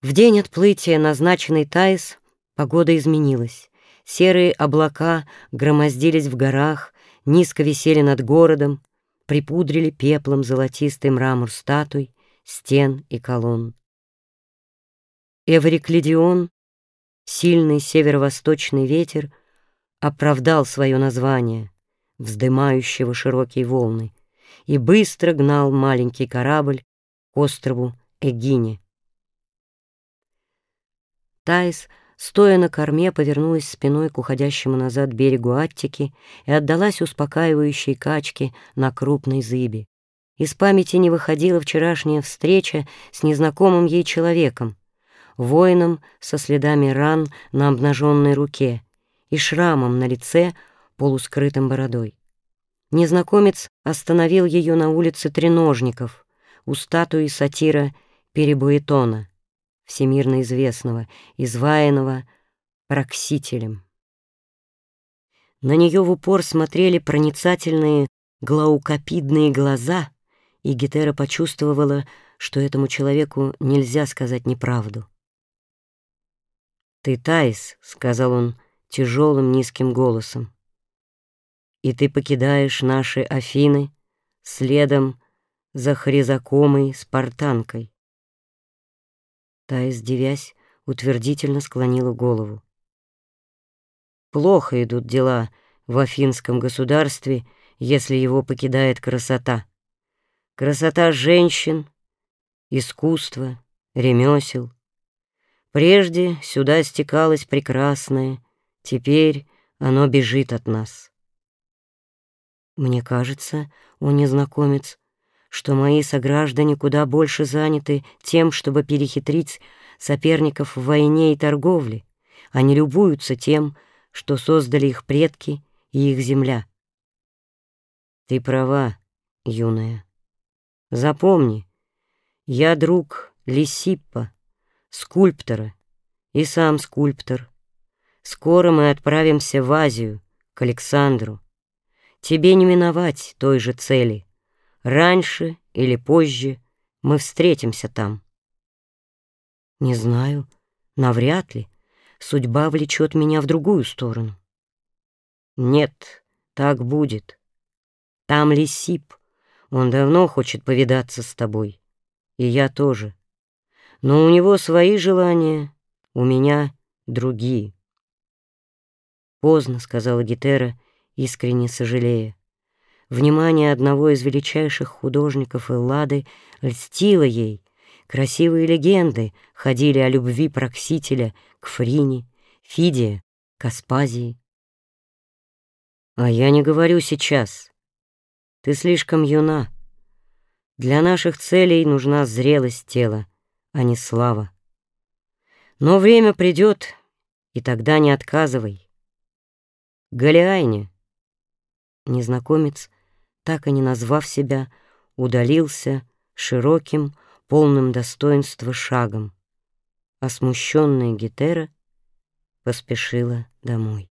В день отплытия, назначенный Таис, погода изменилась. Серые облака громоздились в горах, низко висели над городом, припудрили пеплом золотистый мрамор статуй, стен и колонн. Эвриклидион, сильный северо-восточный ветер, оправдал свое название, вздымающего широкие волны, и быстро гнал маленький корабль к острову Эгине. Таис стоя на корме, повернулась спиной к уходящему назад берегу Аттики и отдалась успокаивающей качке на крупной зыбе. Из памяти не выходила вчерашняя встреча с незнакомым ей человеком, воином со следами ран на обнаженной руке и шрамом на лице, полускрытым бородой. Незнакомец остановил ее на улице Треножников у статуи сатира Перебуэтона всемирно известного, изваянного Проксителем. На нее в упор смотрели проницательные глаукопидные глаза, и Гетера почувствовала, что этому человеку нельзя сказать неправду. «Ты Таис», — сказал он тяжелым низким голосом, «и ты покидаешь наши Афины следом за хризакомой спартанкой». Таис, девясь, утвердительно склонила голову. Плохо идут дела в Афинском государстве, если его покидает красота. Красота женщин, искусство, ремесел. Прежде сюда стекалось прекрасное, теперь оно бежит от нас. Мне кажется, о незнакомец, что мои сограждане куда больше заняты тем, чтобы перехитрить соперников в войне и торговле, а не любуются тем, что создали их предки и их земля. Ты права, юная. Запомни, я друг Лисиппа, скульптора, и сам скульптор. Скоро мы отправимся в Азию, к Александру. Тебе не миновать той же цели — Раньше или позже мы встретимся там. Не знаю, навряд ли. Судьба влечет меня в другую сторону. Нет, так будет. Там Лисип. Он давно хочет повидаться с тобой. И я тоже. Но у него свои желания, у меня другие. Поздно, — сказала Гетера, искренне сожалея. Внимание одного из величайших художников Эллады льстило ей. Красивые легенды ходили о любви Проксителя к Фрине, Фидия, к Аспазии. А я не говорю сейчас. Ты слишком юна. Для наших целей нужна зрелость тела, а не слава. Но время придет, и тогда не отказывай. Галиайне. Незнакомец так и не назвав себя, удалился широким, полным достоинства шагом, а смущенная Гетера поспешила домой.